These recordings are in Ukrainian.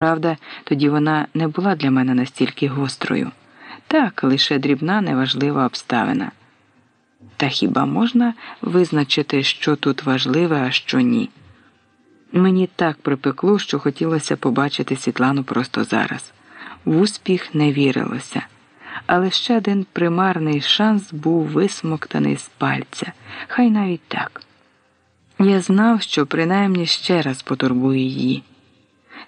Правда, тоді вона не була для мене настільки гострою. Так, лише дрібна, неважлива обставина. Та хіба можна визначити, що тут важливе, а що ні? Мені так припекло, що хотілося побачити Світлану просто зараз. В успіх не вірилося. Але ще один примарний шанс був висмоктаний з пальця, хай навіть так. Я знав, що принаймні ще раз потурбую її.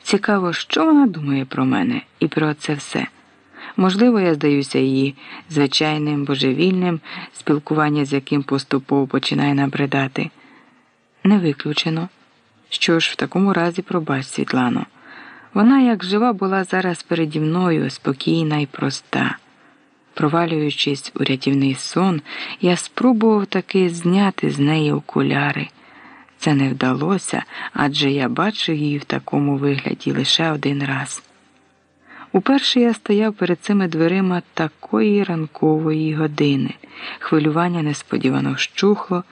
Цікаво, що вона думає про мене і про це все. Можливо, я здаюся її звичайним божевільним, спілкування з яким поступово починає набридати. Не виключено. Що ж, в такому разі пробач, Світлано. Вона, як жива, була зараз переді мною, спокійна і проста. Провалюючись у рятівний сон, я спробував таки зняти з неї окуляри. Це не вдалося, адже я бачив її в такому вигляді лише один раз. Уперше я стояв перед цими дверима такої ранкової години. Хвилювання несподівано вщухло.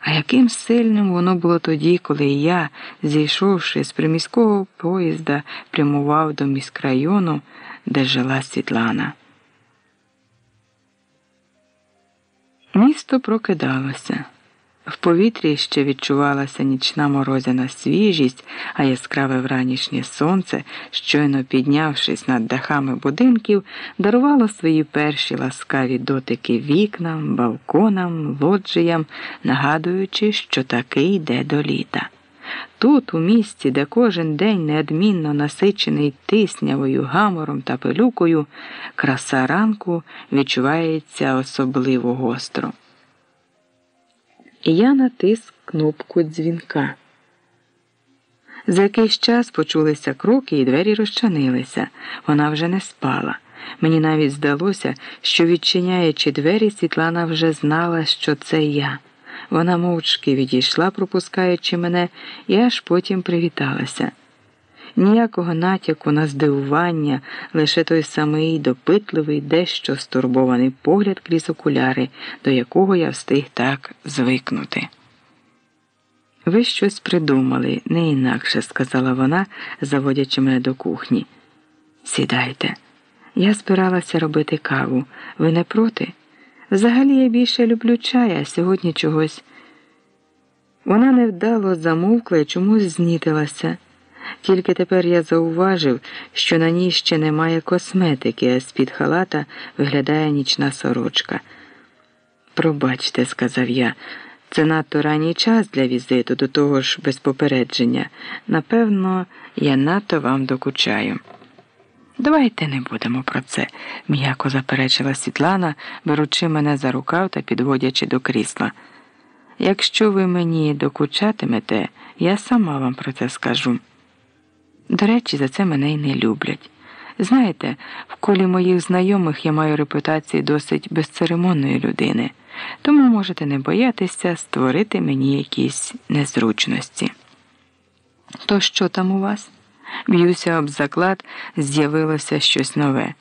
А яким сильним воно було тоді, коли я, зійшовши з приміського поїзда, прямував до міськрайону, де жила Світлана. Місто прокидалося. В повітрі ще відчувалася нічна морозяна свіжість, а яскраве вранішнє сонце, щойно піднявшись над дахами будинків, дарувало свої перші ласкаві дотики вікнам, балконам, лоджіям, нагадуючи, що таки йде до літа. Тут, у місті, де кожен день неодмінно насичений тиснявою гамором та пилюкою, краса ранку відчувається особливо гостро і я натис кнопку дзвінка. За якийсь час почулися кроки, і двері розчинилися. Вона вже не спала. Мені навіть здалося, що, відчиняючи двері, Світлана вже знала, що це я. Вона мовчки відійшла, пропускаючи мене, і аж потім привіталася. Ніякого натяку на здивування, лише той самий допитливий, дещо стурбований погляд крізь окуляри, до якого я встиг так звикнути. Ви щось придумали, не інакше, сказала вона, заводячи мене до кухні. Сідайте. Я збиралася робити каву. Ви не проти? Взагалі я більше люблю чай, а сьогодні чогось. Вона невдало замовкла і чомусь знітилася. Тільки тепер я зауважив, що на ній ще немає косметики, а з-під халата виглядає нічна сорочка. Пробачте, сказав я, це надто ранній час для візиту, до того ж без попередження. Напевно, я надто вам докучаю. Давайте не будемо про це, м'яко заперечила Світлана, беручи мене за рукав та підводячи до крісла. Якщо ви мені докучатимете, я сама вам про це скажу. До речі, за це мене й не люблять. Знаєте, в колі моїх знайомих я маю репутацію досить безцеремонної людини, тому можете не боятися створити мені якісь незручності. То що там у вас? Б'юся об заклад, з'явилося щось нове.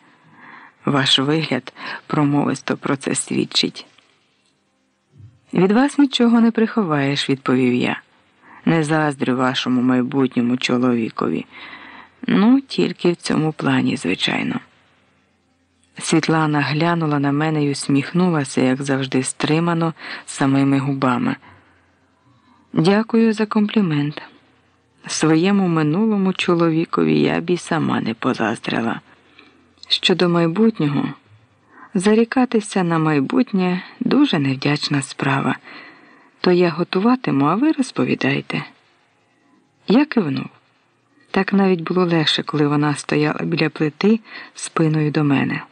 Ваш вигляд промовисто про це свідчить. Від вас нічого не приховаєш, відповів я. Не заздрю вашому майбутньому чоловікові. Ну, тільки в цьому плані, звичайно. Світлана глянула на мене і усміхнулася, як завжди, стримано самими губами. Дякую за комплімент. Своєму минулому чоловікові я б і сама не позаздрила. Щодо майбутнього, зарікатися на майбутнє дуже невдячна справа то я готуватиму, а ви розповідайте. Я кивнув. Так навіть було легше, коли вона стояла біля плити спиною до мене.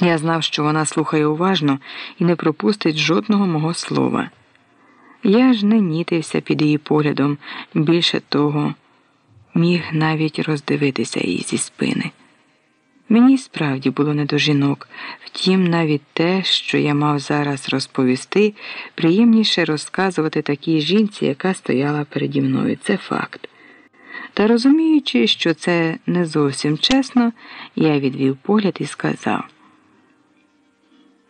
Я знав, що вона слухає уважно і не пропустить жодного мого слова. Я ж не нітився під її поглядом, більше того, міг навіть роздивитися її зі спини. Мені справді було не до жінок, втім, навіть те, що я мав зараз розповісти, приємніше розказувати такій жінці, яка стояла переді мною. Це факт. Та розуміючи, що це не зовсім чесно, я відвів погляд і сказав: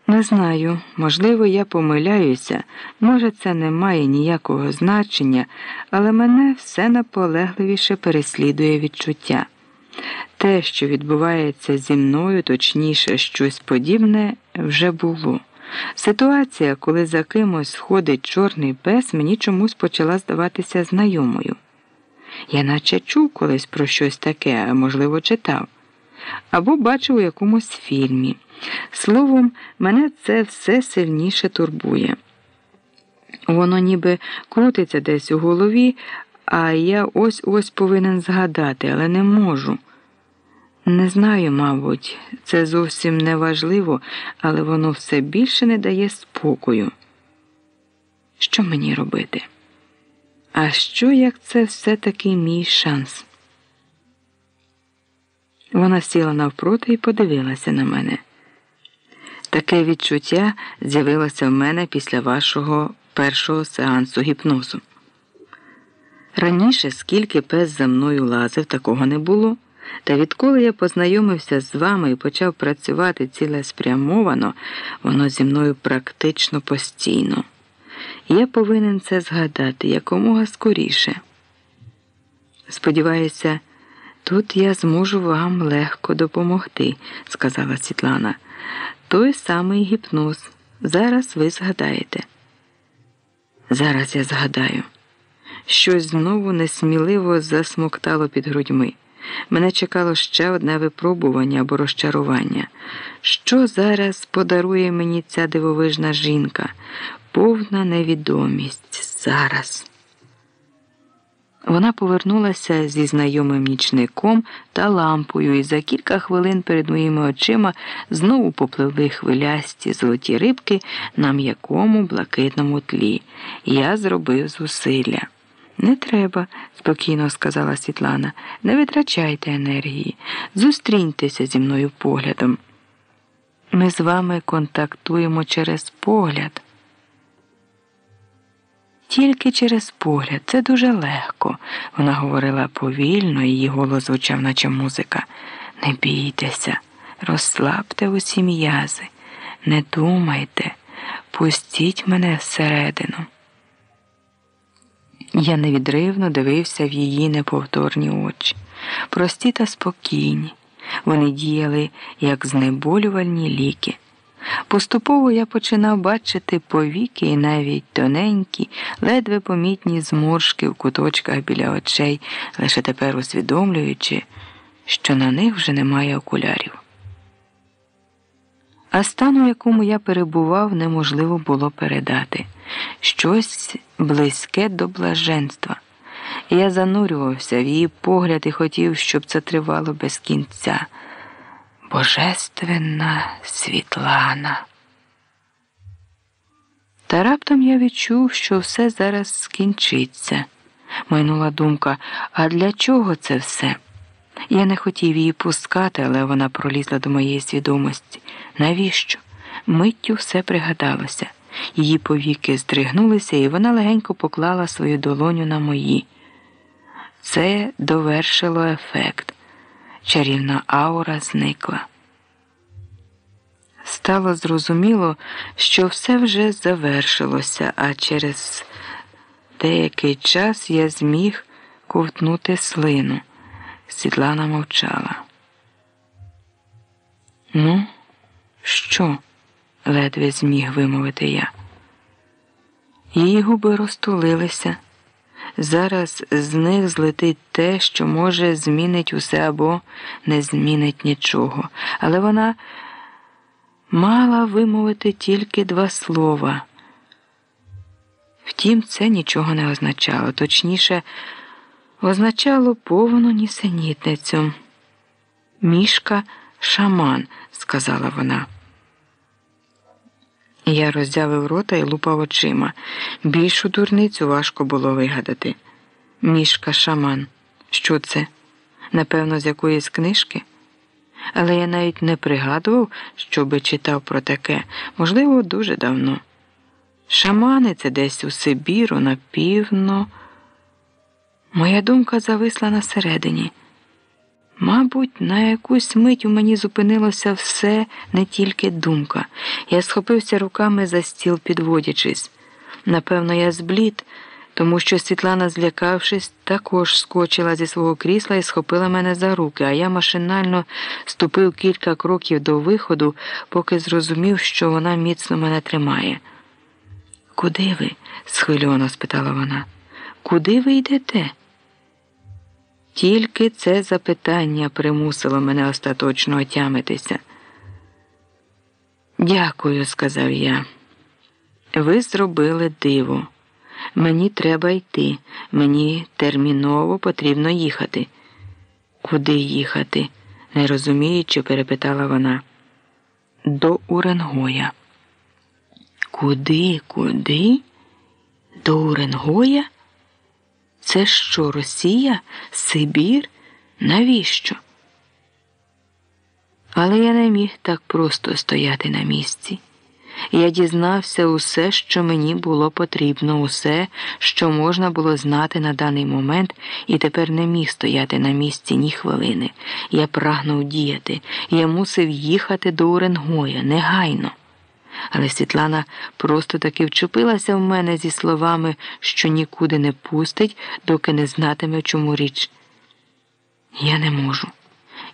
Не знаю, можливо, я помиляюся, може, це не має ніякого значення, але мене все наполегливіше переслідує відчуття. Те, що відбувається зі мною, точніше, щось подібне, вже було. Ситуація, коли за кимось ходить чорний пес, мені чомусь почала здаватися знайомою. Я наче чув колись про щось таке, а можливо, читав, або бачив у якомусь фільмі. Словом, мене це все сильніше турбує. Воно ніби крутиться десь у голові, а я ось ось повинен згадати, але не можу. Не знаю, мабуть, це зовсім не важливо, але воно все більше не дає спокою. Що мені робити? А що, як це все-таки мій шанс? Вона сіла навпроти і подивилася на мене. Таке відчуття з'явилося в мене після вашого першого сеансу гіпнозу. Раніше, скільки пес за мною лазив, такого не було. Та відколи я познайомився з вами і почав працювати цілеспрямовано, воно зі мною практично постійно. Я повинен це згадати якомога скоріше. Сподіваюся, тут я зможу вам легко допомогти, сказала Світлана. Той самий гіпноз. Зараз ви згадаєте. Зараз я згадаю. Щось знову несміливо засмоктало під грудьми. Мене чекало ще одне випробування або розчарування. Що зараз подарує мені ця дивовижна жінка? Повна невідомість зараз. Вона повернулася зі знайомим нічником та лампою, і за кілька хвилин перед моїми очима знову попливли хвилясті золоті рибки на м'якому блакитному тлі. Я зробив зусилля. Не треба, спокійно сказала Світлана. Не витрачайте енергії, зустріньтеся зі мною поглядом. Ми з вами контактуємо через погляд. Тільки через погляд, це дуже легко. Вона говорила повільно, її голос звучав, наче музика. Не бійтеся, розслабте усі м'язи, не думайте, пустіть мене всередину. Я невідривно дивився в її неповторні очі, прості та спокійні. Вони діяли як знеболювальні ліки. Поступово я починав бачити повіки і навіть тоненькі, ледве помітні зморшки в куточках біля очей, лише тепер усвідомлюючи, що на них вже немає окулярів. А стан, у якому я перебував, неможливо було передати щось близьке до блаженства. Я занурювався в її погляд і хотів, щоб це тривало без кінця. Божественна Світлана. Та раптом я відчув, що все зараз скінчиться. Майнула думка, а для чого це все? Я не хотів її пускати, але вона пролізла до моєї свідомості. Навіщо? Миттю все пригадалося. Її повіки здригнулися, і вона легенько поклала свою долоню на мої. Це довершило ефект. Чарівна аура зникла. Стало зрозуміло, що все вже завершилося, а через деякий час я зміг ковтнути слину. Світлана мовчала. Ну, що? ледве зміг вимовити я. Її губи розтулилися. Зараз з них злетить те, що може змінить усе або не змінить нічого. Але вона мала вимовити тільки два слова. Втім, це нічого не означало, точніше, означало повну нісенітницю. Мішка шаман, сказала вона. Я роззявив рота і лупав очима. Більшу дурницю важко було вигадати. Мішка шаман. Що це? Напевно, з якоїсь книжки? Але я навіть не пригадував, щоби читав про таке, можливо, дуже давно. Шамани це десь у Сибіру, на півно. Моя думка зависла на середині. Мабуть, на якусь мить у мені зупинилося все, не тільки думка. Я схопився руками за стіл, підводячись. Напевно, я зблід, тому що Світлана, злякавшись, також скочила зі свого крісла і схопила мене за руки, а я машинально ступив кілька кроків до виходу, поки зрозумів, що вона міцно мене тримає. Куди ви? схвильовано спитала вона. Куди ви йдете? Тільки це запитання примусило мене остаточно отямитися. Дякую, сказав я. Ви зробили диво. Мені треба йти. Мені терміново потрібно їхати. Куди їхати? не розуміючи, перепитала вона. До Уренгоя. Куди, куди? До Уренгоя? Це що, Росія? Сибір? Навіщо? Але я не міг так просто стояти на місці. Я дізнався усе, що мені було потрібно, усе, що можна було знати на даний момент, і тепер не міг стояти на місці ні хвилини. Я прагнув діяти, я мусив їхати до Уренгоя негайно. Але Світлана просто таки вчепилася в мене зі словами, що нікуди не пустить, доки не знатиме, чому річ. Я не можу.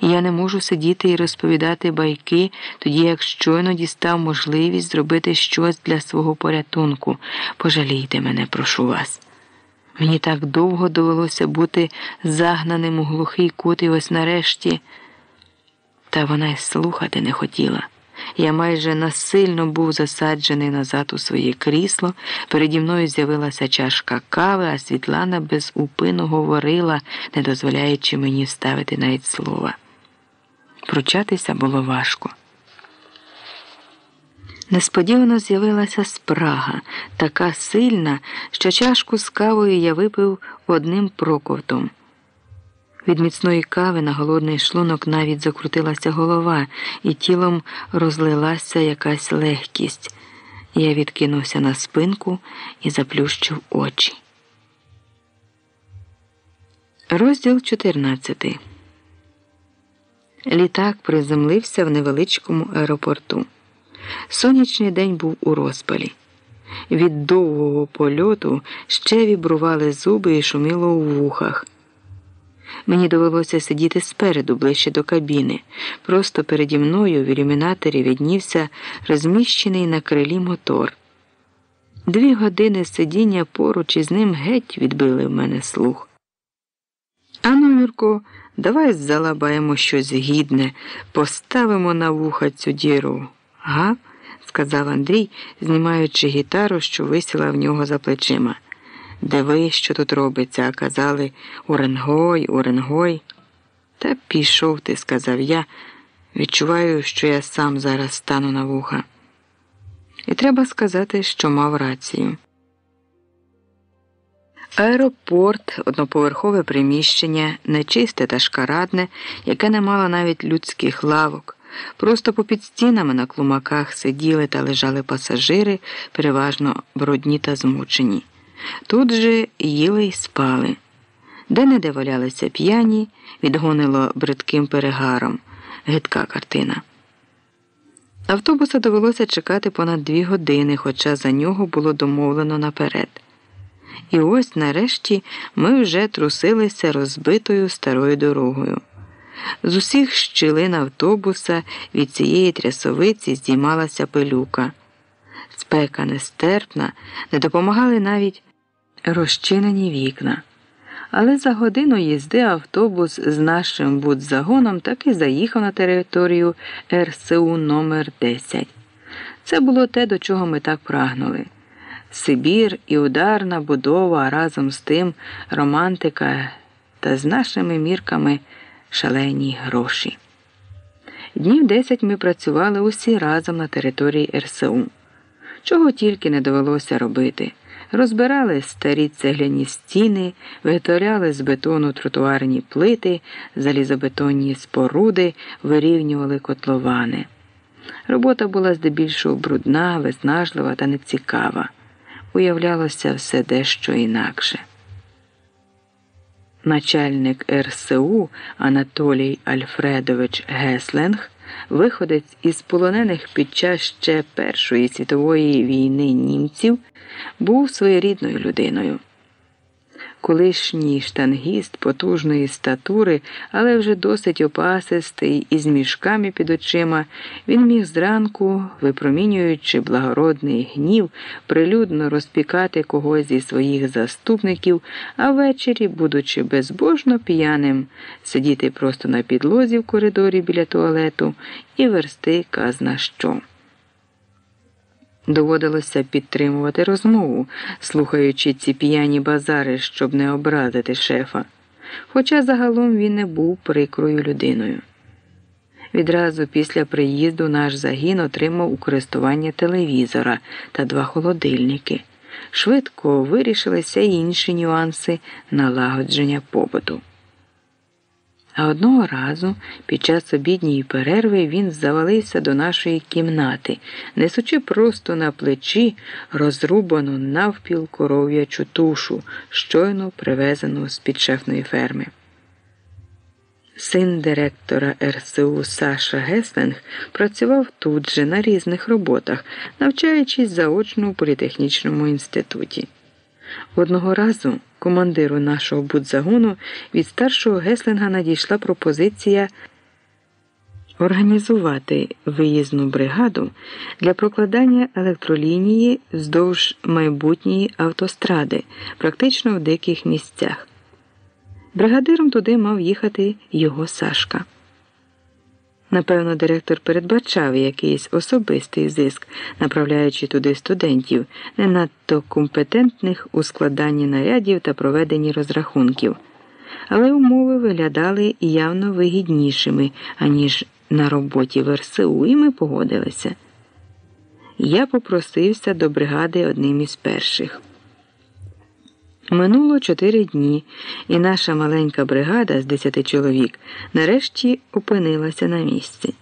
Я не можу сидіти і розповідати байки, тоді як щойно дістав можливість зробити щось для свого порятунку. Пожалійте мене, прошу вас. Мені так довго довелося бути загнаним у глухий кут і ось нарешті, та вона й слухати не хотіла. Я майже насильно був засаджений назад у своє крісло. Переді мною з'явилася чашка кави, а Світлана безупину говорила, не дозволяючи мені вставити навіть слова. Пручатися було важко. Несподівано з'явилася спрага, така сильна, що чашку з кавою я випив одним проковтом. Від міцної кави на голодний шлунок навіть закрутилася голова, і тілом розлилася якась легкість. Я відкинувся на спинку і заплющив очі. Розділ 14 Літак приземлився в невеличкому аеропорту. Сонячний день був у розпалі. Від довгого польоту ще вібрували зуби і шуміло у вухах. Мені довелося сидіти спереду, ближче до кабіни. Просто переді мною в ілюмінаторі віднівся розміщений на крилі мотор. Дві години сидіння поруч із ним геть відбили в мене слух. Ану, Юрко, давай залабаємо щось гідне, поставимо на вуха цю діру. Га? сказав Андрій, знімаючи гітару, що висіла в нього за плечима. Диви, що тут робиться, а казали Уренгой, Уренгой. Та пішов ти, сказав я. Відчуваю, що я сам зараз стану на вуха. І треба сказати, що мав рацію. Аеропорт, одноповерхове приміщення, нечисте та шкарадне, яке не мало навіть людських лавок. Просто попід стінами на клумаках сиділи та лежали пасажири, переважно брудні та змучені. Тут же їли й спали. Де не де валялися п'яні, відгонило бридким перегаром. Гидка картина. Автобуса довелося чекати понад дві години, хоча за нього було домовлено наперед. І ось нарешті ми вже трусилися розбитою старою дорогою. З усіх щілин автобуса від цієї трясовиці здіймалася пилюка. Спека нестерпна, не допомагали навіть розчинені вікна. Але за годину їзди автобус з нашим будзагоном таки заїхав на територію РСУ номер 10 Це було те, до чого ми так прагнули. Сибір і ударна будова, а разом з тим романтика та з нашими мірками шалені гроші. Днів 10 ми працювали усі разом на території РСУ. Чого тільки не довелося робити. Розбирали старі цегляні стіни, виготовляли з бетону тротуарні плити, залізобетонні споруди, вирівнювали котловани. Робота була здебільшого брудна, виснажлива та нецікава. Уявлялося все дещо інакше. начальник РСУ Анатолій Альфредович Гесленг, виходець із полонених під час ще Першої світової війни німців, був своєрідною людиною колишній штангіст потужної статури, але вже досить опасистий і з мішками під очима, він міг зранку, випромінюючи благородний гнів, прилюдно розпікати когось зі своїх заступників, а ввечері, будучи безбожно п'яним, сидіти просто на підлозі в коридорі біля туалету і версти казна що. Доводилося підтримувати розмову, слухаючи ці п'яні базари, щоб не образити шефа. Хоча загалом він не був прикрою людиною. Відразу після приїзду наш загін отримав у користування телевізора та два холодильники. Швидко вирішилися інші нюанси налагодження побуту. А одного разу під час обідньої перерви він завалився до нашої кімнати, несучи просто на плечі розрубану навпіл коров'ячу тушу, щойно привезену з підшефної ферми. Син директора РСУ Саша Гесленг працював тут же на різних роботах, навчаючись заочно у політехнічному інституті. Одного разу командиру нашого будзагону від старшого Геслинга надійшла пропозиція організувати виїзну бригаду для прокладання електролінії вздовж майбутньої автостради, практично в диких місцях. Бригадиром туди мав їхати його Сашка. Напевно, директор передбачав якийсь особистий зиск, направляючи туди студентів, не надто компетентних у складанні нарядів та проведенні розрахунків. Але умови виглядали явно вигіднішими, аніж на роботі в РСУ, і ми погодилися. Я попросився до бригади одним із перших. Минуло чотири дні, і наша маленька бригада з десяти чоловік нарешті опинилася на місці.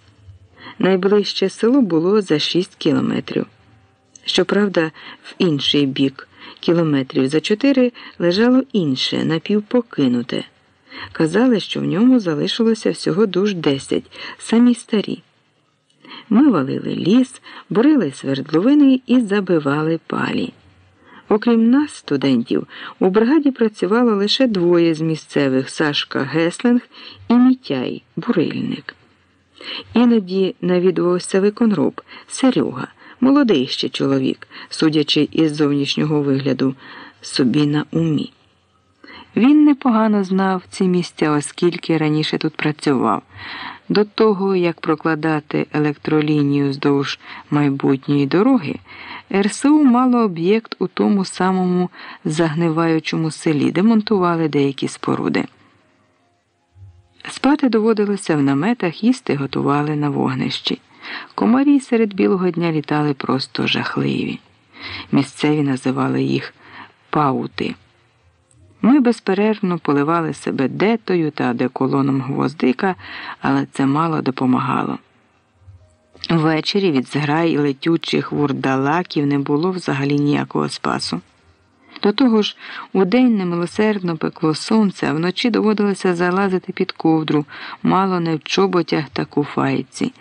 Найближче село було за шість кілометрів. Щоправда, в інший бік кілометрів за чотири лежало інше, напівпокинуте. Казали, що в ньому залишилося всього душ десять, самі старі. Ми валили ліс, бурили свердловини і забивали палі. Окрім нас, студентів, у бригаді працювало лише двоє з місцевих Сашка Геслинг і Мітяй, бурильник. Іноді навідувався виконроб Серега, молодий ще чоловік, судячи із зовнішнього вигляду, собі на умі. Він непогано знав ці місця, оскільки раніше тут працював. До того, як прокладати електролінію вздовж майбутньої дороги, РСУ мало об'єкт у тому самому загниваючому селі, де монтували деякі споруди. Спати доводилося в наметах, їсти готували на вогнищі. Комарі серед білого дня літали просто жахливі. Місцеві називали їх паути. Ми безперервно поливали себе детою та деколоном гвоздика, але це мало допомагало. Ввечері від зграй летючих вурдалаків не було взагалі ніякого спасу. До того ж, удень немилосердно пекло сонце, а вночі доводилося залазити під ковдру, мало не в чоботях та куфайці.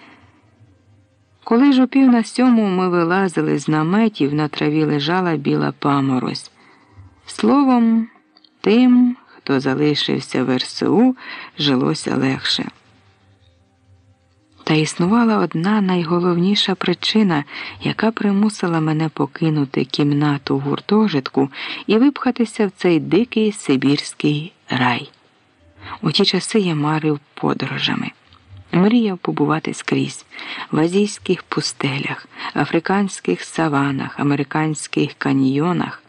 Коли ж о пів на сьому ми вилазили з наметів, на траві лежала біла паморозь. Словом, тим, хто залишився в РСУ, жилося легше. Та існувала одна найголовніша причина, яка примусила мене покинути кімнату гуртожитку і випхатися в цей дикий Сибірський рай. У ті часи я марив подорожами. Мріяв побувати скрізь в азійських пустелях, африканських саванах, американських каньйонах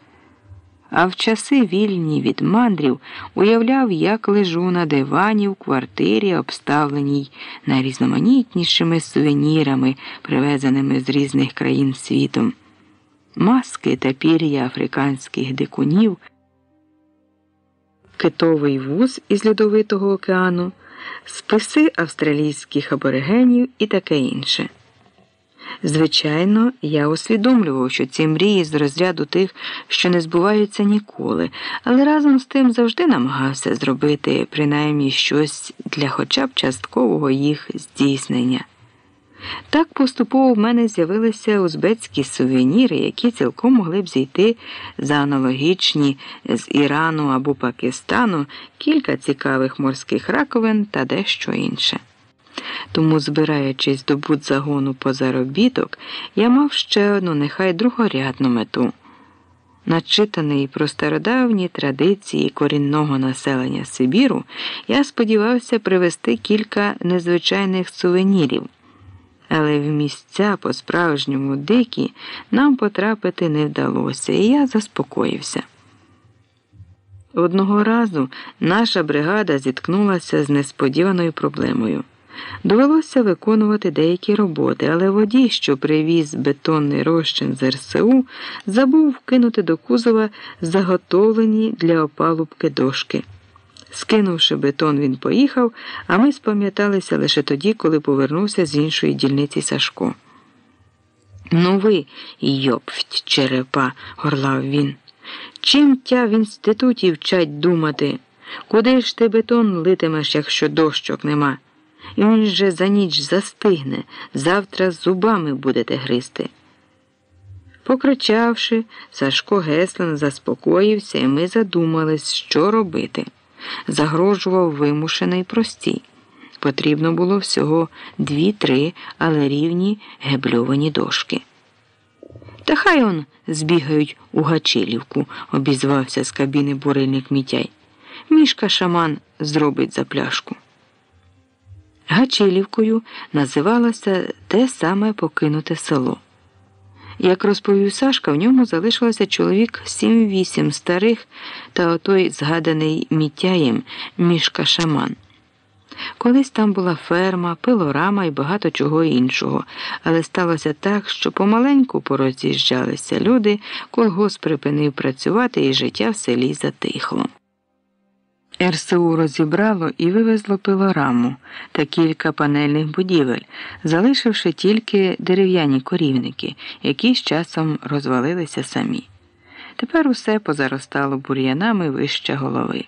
а в часи вільні від мандрів уявляв, як лежу на дивані в квартирі, обставленій найрізноманітнішими сувенірами, привезеними з різних країн світом, маски та пір'я африканських дикунів, китовий вуз із Льодовитого океану, списи австралійських аборигенів і таке інше. Звичайно, я усвідомлював, що ці мрії з розряду тих, що не збуваються ніколи, але разом з тим завжди намагався зробити принаймні щось для хоча б часткового їх здійснення. Так поступово в мене з'явилися узбецькі сувеніри, які цілком могли б зійти за аналогічні з Ірану або Пакистану кілька цікавих морських раковин та дещо інше. Тому, збираючись до будзагону по заробіток, я мав ще одну нехай другорядну мету. Начитаний про стародавні традиції корінного населення Сибіру, я сподівався привезти кілька незвичайних сувенірів, але в місця по справжньому дикі нам потрапити не вдалося, і я заспокоївся. Одного разу наша бригада зіткнулася з несподіваною проблемою. Довелося виконувати деякі роботи, але водій, що привіз бетонний розчин з РСУ, забув вкинути до кузова заготовлені для опалубки дошки. Скинувши бетон, він поїхав, а ми спам'яталися лише тоді, коли повернувся з іншої дільниці Сашко. Ну ви, йопфть, черепа, горлав він. Чим тя в інституті вчать думати? Куди ж ти бетон литимеш, якщо дощок нема? І він же за ніч застигне, завтра зубами будете гризти. Покричавши, Сашко Геслен заспокоївся, і ми задумались, що робити. Загрожував вимушений простій. Потрібно було всього дві-три, але рівні гебльовані дошки. Та хай он збігають у Гачилівку, обізвався з кабіни бурильник Мітяй. Мішка шаман зробить за пляшку. Гачилівкою називалося те саме покинуте село. Як розповів Сашка, в ньому залишилося чоловік 7-8 старих та отой згаданий мітяєм мішка шаман. Колись там була ферма, пилорама і багато чого іншого, але сталося так, що помаленьку пороз'їжджалися люди, колгосп припинив працювати і життя в селі затихло. РСУ розібрало і вивезло пилораму та кілька панельних будівель, залишивши тільки дерев'яні корівники, які з часом розвалилися самі. Тепер усе позаростало бур'янами вище голови.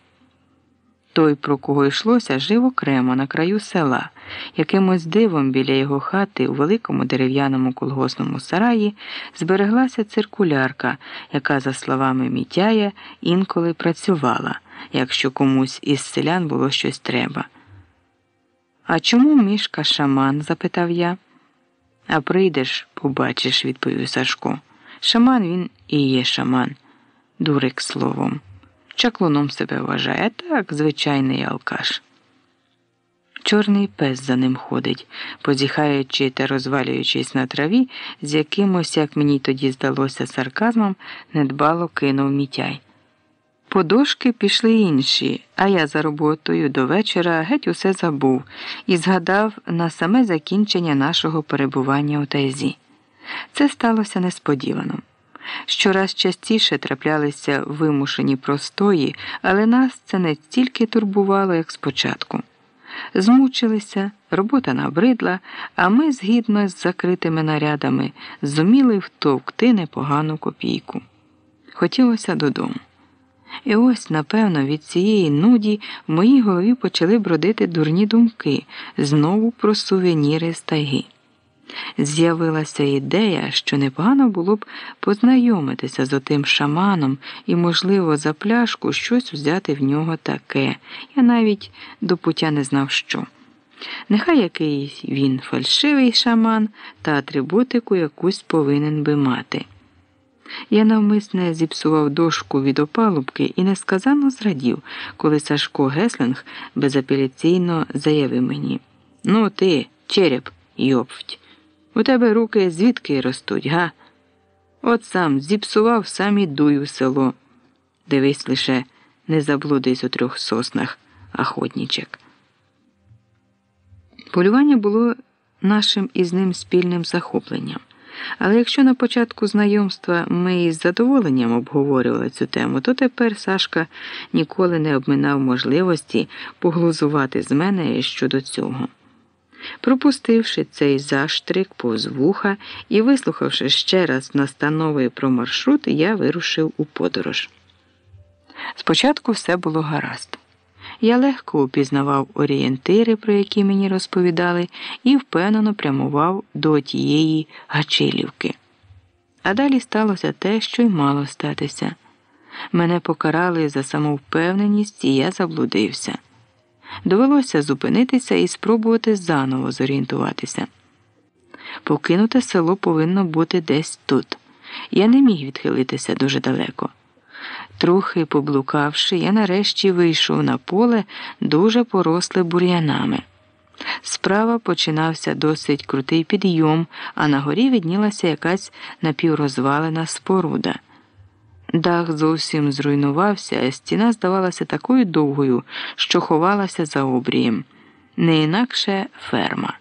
Той, про кого йшлося, жив окремо на краю села, якимось дивом біля його хати у великому дерев'яному колгосному сараї збереглася циркулярка, яка, за словами Мітяя, інколи працювала якщо комусь із селян було щось треба. А чому мішка шаман? запитав я. А прийдеш, побачиш, відповів Сашко. Шаман він і є шаман, дурик словом. Чаклуном себе вважає, так, звичайний алкаш. Чорний пес за ним ходить, позіхаючи та розвалюючись на траві, з якимось, як мені тоді здалося, сарказмом, недбало кинув мітяй. Подошки пішли інші, а я за роботою до вечора геть усе забув і згадав на саме закінчення нашого перебування у Тайзі. Це сталося несподівано. Щораз частіше траплялися вимушені простої, але нас це не стільки турбувало, як спочатку. Змучилися, робота набридла, а ми, згідно з закритими нарядами, зуміли втовкти непогану копійку. Хотілося додому. І ось, напевно, від цієї нуді в моїй голові почали бродити дурні думки знову про сувеніри з тайги. З'явилася ідея, що непогано було б познайомитися з отим шаманом і, можливо, за пляшку щось взяти в нього таке. Я навіть до пуття не знав що. Нехай якийсь він фальшивий шаман та атрибутику якусь повинен би мати. Я навмисне зіпсував дошку від опалубки і несказано зрадів, коли Сашко Геслинг безапеляційно заявив мені Ну, ти, череп, йопфть, у тебе руки звідки ростуть, га? От сам зіпсував сам і дуй у село. Дивись лише, не заблудись у трьох соснах, охотнічек. Полювання було нашим із ним спільним захопленням. Але якщо на початку знайомства ми із задоволенням обговорювали цю тему, то тепер Сашка ніколи не обминав можливості поглузувати з мене щодо цього. Пропустивши цей заштрик повз вуха і вислухавши ще раз настанови про маршрут, я вирушив у подорож. Спочатку все було гаразд. Я легко упізнавав орієнтири, про які мені розповідали, і впевнено прямував до тієї Гачилівки. А далі сталося те, що й мало статися. Мене покарали за самовпевненість, і я заблудився. Довелося зупинитися і спробувати заново зорієнтуватися. Покинуте село повинно бути десь тут. Я не міг відхилитися дуже далеко. Трохи поблукавши, я нарешті вийшов на поле, дуже поросле бур'янами. Справа починався досить крутий підйом, а на горі віднілася якась напіврозвалена споруда. Дах зовсім зруйнувався, а стіна здавалася такою довгою, що ховалася за обрієм, не інакше ферма.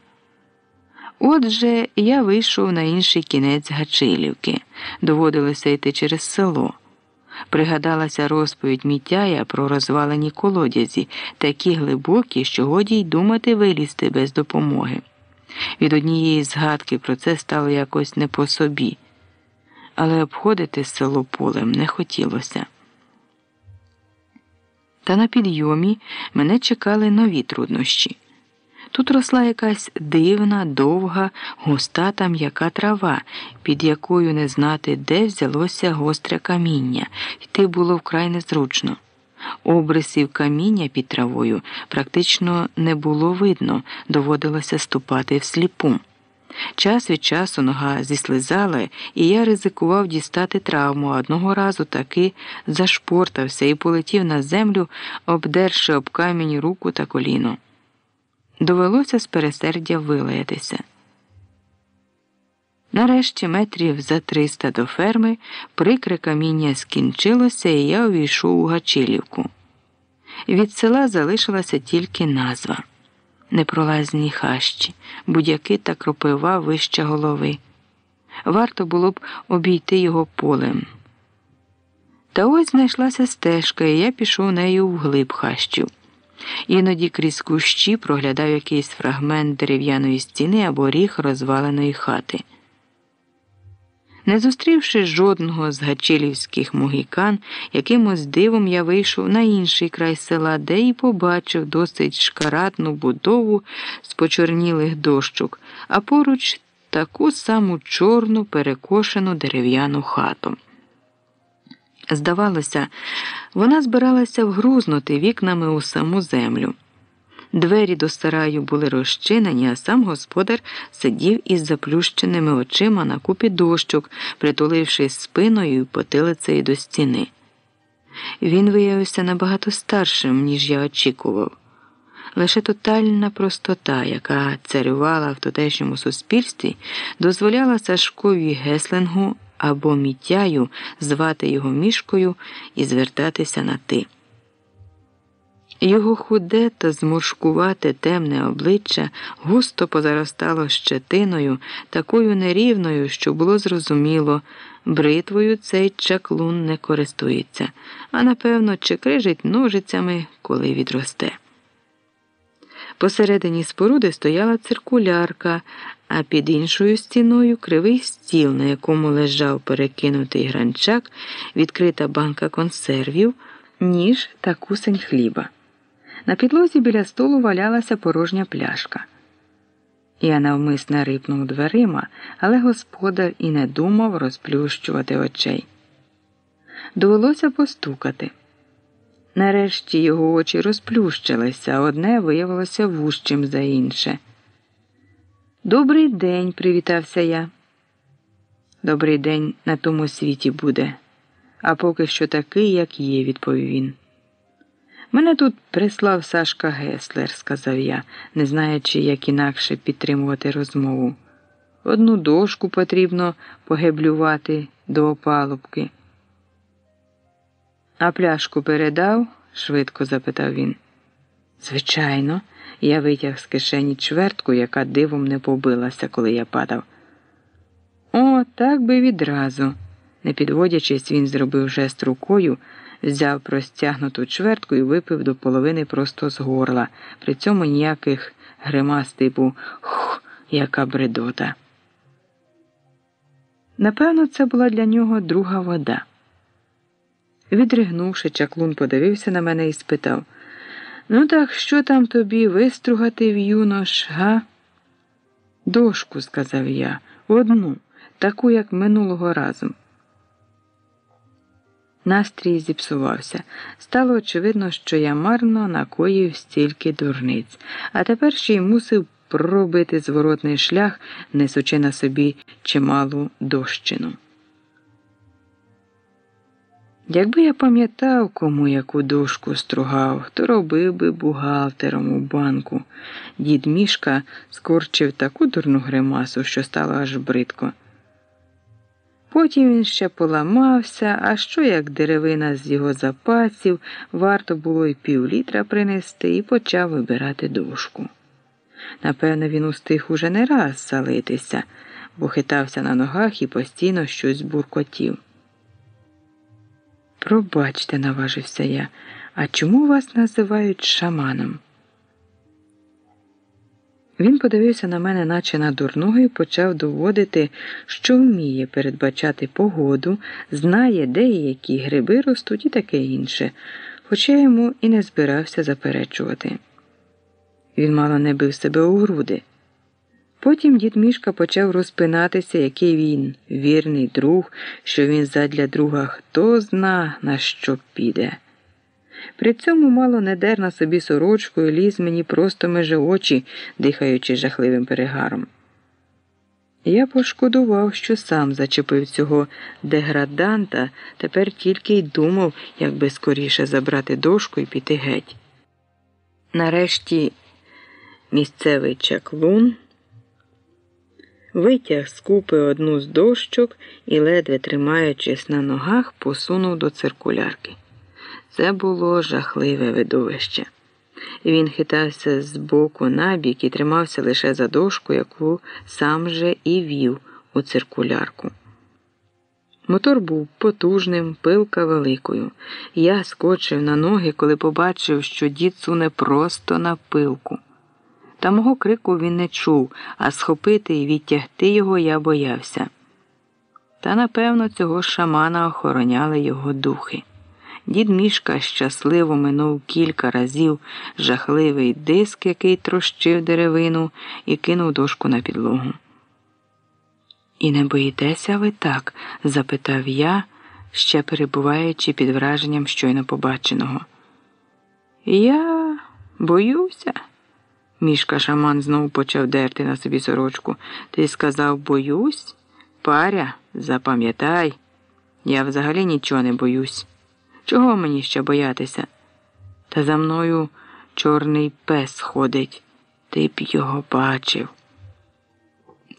Отже, я вийшов на інший кінець Гачилівки, доводилося йти через село. Пригадалася розповідь Мітяя про розвалені колодязі, такі глибокі, що годі й думати вилізти без допомоги. Від однієї згадки про це стало якось не по собі, але обходити село полем не хотілося. Та на підйомі мене чекали нові труднощі. Тут росла якась дивна, довга, густа та м'яка трава, під якою не знати, де взялося гостре каміння, йти було вкрай незручно. Обрисів каміння під травою практично не було видно, доводилося ступати всліпу. Час від часу нога зіслизала, і я ризикував дістати травму. Одного разу таки зашпортався і полетів на землю, обдерши об камінь руку та коліно. Довелося з пересердя вилаятися. Нарешті метрів за триста до ферми прикре каміння скінчилося, і я увійшов у Гачилівку. Від села залишилася тільки назва непролазні хащі, будь-яки та кропива вище голови. Варто було б обійти його полем. Та ось знайшлася стежка, і я пішов нею вглиб хащів. Іноді крізь кущі проглядав якийсь фрагмент дерев'яної стіни або ріг розваленої хати. Не зустрівши жодного з гачилівських могікан, якимось дивом я вийшов на інший край села, де і побачив досить шкаратну будову з почорнілих дощок, а поруч таку саму чорну перекошену дерев'яну хату. Здавалося, вона збиралася вгрузнути вікнами у саму землю. Двері до сараю були розчинені, а сам господар сидів із заплющеними очима на купі дощок, притулившись спиною і потилицею до стіни. Він виявився набагато старшим, ніж я очікував. Лише тотальна простота, яка царювала в тутешньому суспільстві, дозволяла Сашкові Геслингу або мітяю звати його мішкою і звертатися на ти. Його худе та зморшкувате темне обличчя густо позаростало щетиною, такою нерівною, що було зрозуміло, бритвою цей чаклун не користується, а напевно, чи крижить ножицями, коли відросте. Посередині споруди стояла циркулярка, а під іншою стіною кривий стіл, на якому лежав перекинутий гранчак, відкрита банка консервів, ніж та кусень хліба. На підлозі біля столу валялася порожня пляшка. Я навмисно рипнув дверима, але господар і не думав розплющувати очей. Довелося постукати. Нарешті його очі розплющилися, одне виявилося вужчим за інше. Добрий день, привітався я. Добрий день на тому світі буде, а поки що такий, як є, відповів він. Мене тут прислав Сашка Геслер, сказав я, не знаючи, як інакше підтримувати розмову. Одну дошку потрібно погеблювати до опалубки. А пляшку передав? швидко запитав він. Звичайно, я витяг з кишені чвертку, яка дивом не побилася, коли я падав. О, так би відразу. Не підводячись, він зробив жест рукою взяв простягнуту чвертку і випив до половини просто з горла, при цьому ніяких гримас типу «Хух, яка бредота. Напевно, це була для нього друга вода. Відригнувши, чаклун подивився на мене і спитав Ну, так що там тобі вистругати в юнош, га? Дошку, сказав я, одну, таку, як минулого разу. Настрій зіпсувався. Стало очевидно, що я марно накоїв стільки дурниць, а тепер ще й мусив пробити зворотний шлях, несучи на собі чималу дощину. Якби я пам'ятав, кому яку дошку стругав, то робив би бухгалтером у банку. Дід мішка скорчив таку дурну гримасу, що стало аж бридко. Потім він ще поламався, а що як деревина з його запасів, варто було й півлітра принести і почав вибирати дошку. Напевно, він устиг уже не раз залитися, бо хитався на ногах і постійно щось буркотів. Пробачте, наважився я, а чому вас називають шаманом? Він подивився на мене, наче на дурного, і почав доводити, що вміє передбачати погоду, знає, де і які гриби ростуть і таке інше, хоча йому і не збирався заперечувати. Він мало не бив себе у груди. Потім дід Мішка почав розпинатися, який він вірний друг, що він задля друга хто зна, на що піде. При цьому мало не дер на собі сорочку і ліз мені просто меже очі, дихаючи жахливим перегаром. Я пошкодував, що сам зачепив цього деграданта, тепер тільки й думав, як би скоріше забрати дошку і піти геть. Нарешті місцевий чаклун витяг з купи одну з дощок і, ледве тримаючись на ногах, посунув до циркулярки. Це було жахливе видовище. Він хитався з боку на бік і тримався лише за дошку, яку сам же і вів у циркулярку. Мотор був потужним, пилка великою. Я скочив на ноги, коли побачив, що дід суне просто на пилку. Та мого крику він не чув, а схопити і відтягти його я боявся. Та напевно цього шамана охороняли його духи. Дід мішка щасливо минув кілька разів жахливий диск, який трощив деревину, і кинув дошку на підлогу. І не боїтеся ви так? запитав я, ще перебуваючи під враженням щойно побаченого. Я боюся. Мішка шаман знову почав дерти на собі сорочку. Ти сказав боюсь? Паря, запам'ятай, я взагалі нічого не боюсь. Чого мені ще боятися? Та за мною чорний пес ходить. Ти б його бачив.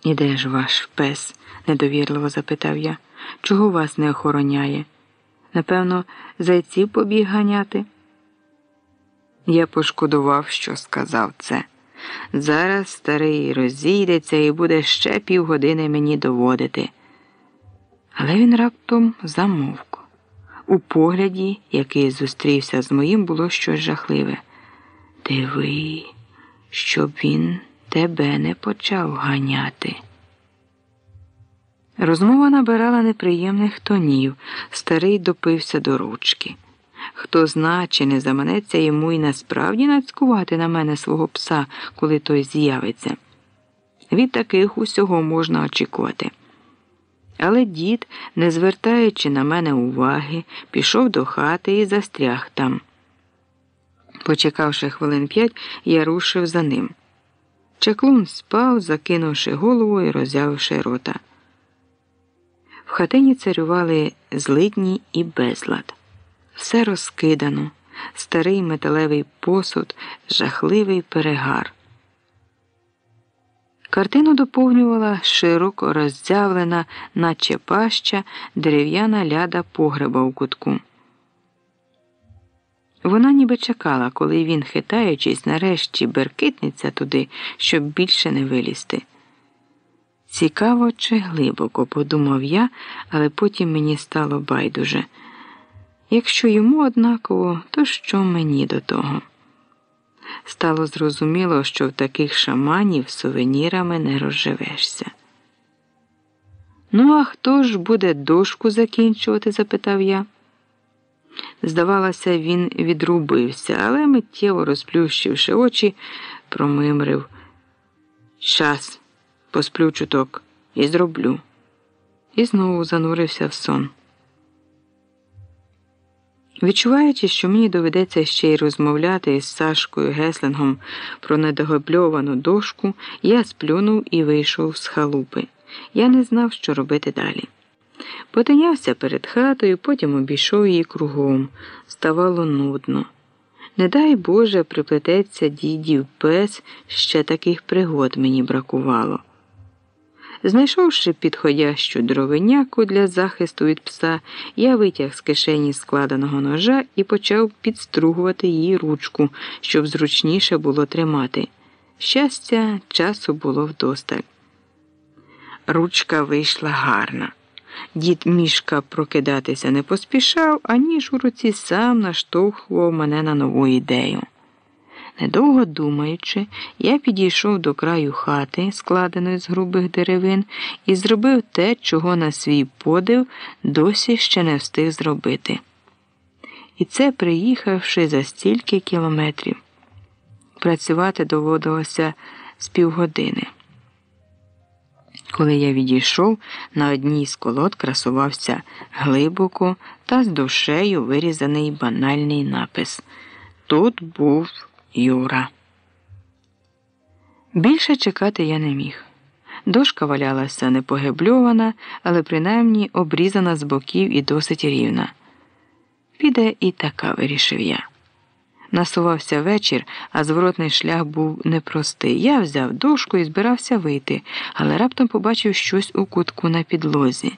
І де ж ваш пес? недовірливо запитав я. Чого вас не охороняє? Напевно, зайців побіг ганяти? Я пошкодував, що сказав це. Зараз старий розійдеться і буде ще півгодини мені доводити. Але він раптом замовк. У погляді, який зустрівся з моїм, було щось жахливе. Диви, щоб він тебе не почав ганяти. Розмова набирала неприємних тонів, старий допився до ручки. Хто зна, чи не заманеться йому і насправді нацькувати на мене свого пса, коли той з'явиться. Від таких усього можна очікувати. Але дід, не звертаючи на мене уваги, пішов до хати і застряг там. Почекавши хвилин п'ять, я рушив за ним. Чаклун спав, закинувши голову і роззявивши рота. В хатині царювали злидні і безлад. Все розкидано, старий металевий посуд, жахливий перегар. Картину доповнювала широко роззявлена, наче паща, дерев'яна ляда погреба у кутку. Вона ніби чекала, коли він, хитаючись, нарешті беркитнеться туди, щоб більше не вилізти. Цікаво чи глибоко, подумав я, але потім мені стало байдуже. Якщо йому однаково, то що мені до того? Стало зрозуміло, що в таких шаманів сувенірами не розживешся. Ну, а хто ж буде дошку закінчувати? запитав я. Здавалося, він відрубився, але миттєво розплющивши очі, промимрив. Час, посплю чуток і зроблю. І знову занурився в сон. Відчуваючи, що мені доведеться ще й розмовляти із Сашкою Геслингом про недогабльовану дошку, я сплюнув і вийшов з халупи. Я не знав, що робити далі. Потинявся перед хатою, потім обійшов її кругом. Ставало нудно. Не дай Боже, приплететься дідів пес, ще таких пригод мені бракувало. Знайшовши підходящу дровиняку для захисту від пса, я витяг з кишені складеного ножа і почав підстругувати її ручку, щоб зручніше було тримати. Щастя, часу було вдосталь. Ручка вийшла гарна. Дід мішка прокидатися не поспішав, а ніж у руці сам наштовхував мене на нову ідею. Недовго думаючи, я підійшов до краю хати, складеної з грубих деревин, і зробив те, чого на свій подив досі ще не встиг зробити. І це приїхавши за стільки кілометрів. Працювати доводилося з півгодини. Коли я відійшов, на одній з колод красувався глибоко та з душею вирізаний банальний напис. Тут був Юра. Більше чекати я не міг. Дошка валялася непогебльована, але принаймні обрізана з боків і досить рівна. Піде і така, вирішив я. Насувався вечір, а зворотний шлях був непростий. Я взяв дошку і збирався вийти, але раптом побачив щось у кутку на підлозі.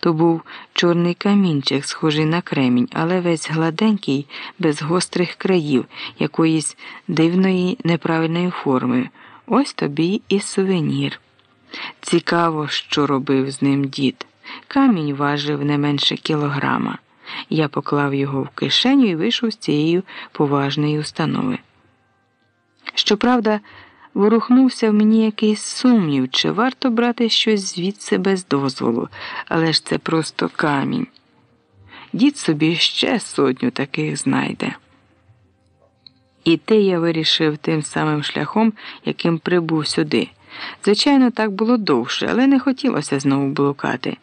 То був чорний камінчик, схожий на кремінь, але весь гладенький, без гострих країв, якоїсь дивної неправильної форми. Ось тобі і сувенір. Цікаво, що робив з ним дід. Камінь важив не менше кілограма. Я поклав його в кишеню і вийшов з цієї поважної установи. Щоправда, ворухнувся в мені якийсь сумнів, чи варто брати щось звідси без дозволу, але ж це просто камінь. Дід собі ще сотню таких знайде. І те я вирішив тим самим шляхом, яким прибув сюди. Звичайно, так було довше, але не хотілося знову блукати.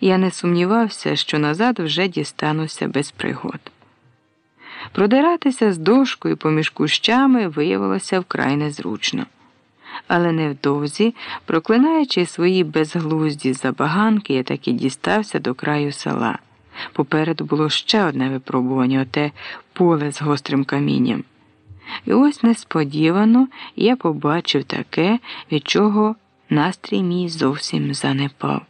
Я не сумнівався, що назад вже дістануся без пригод. Продиратися з дошкою поміж кущами виявилося вкрай незручно. Але невдовзі, проклинаючи свої безглузді забаганки, я таки дістався до краю села. Попереду було ще одне випробування оте поле з гострим камінням. І ось несподівано я побачив таке, від чого настрій мій зовсім занепав.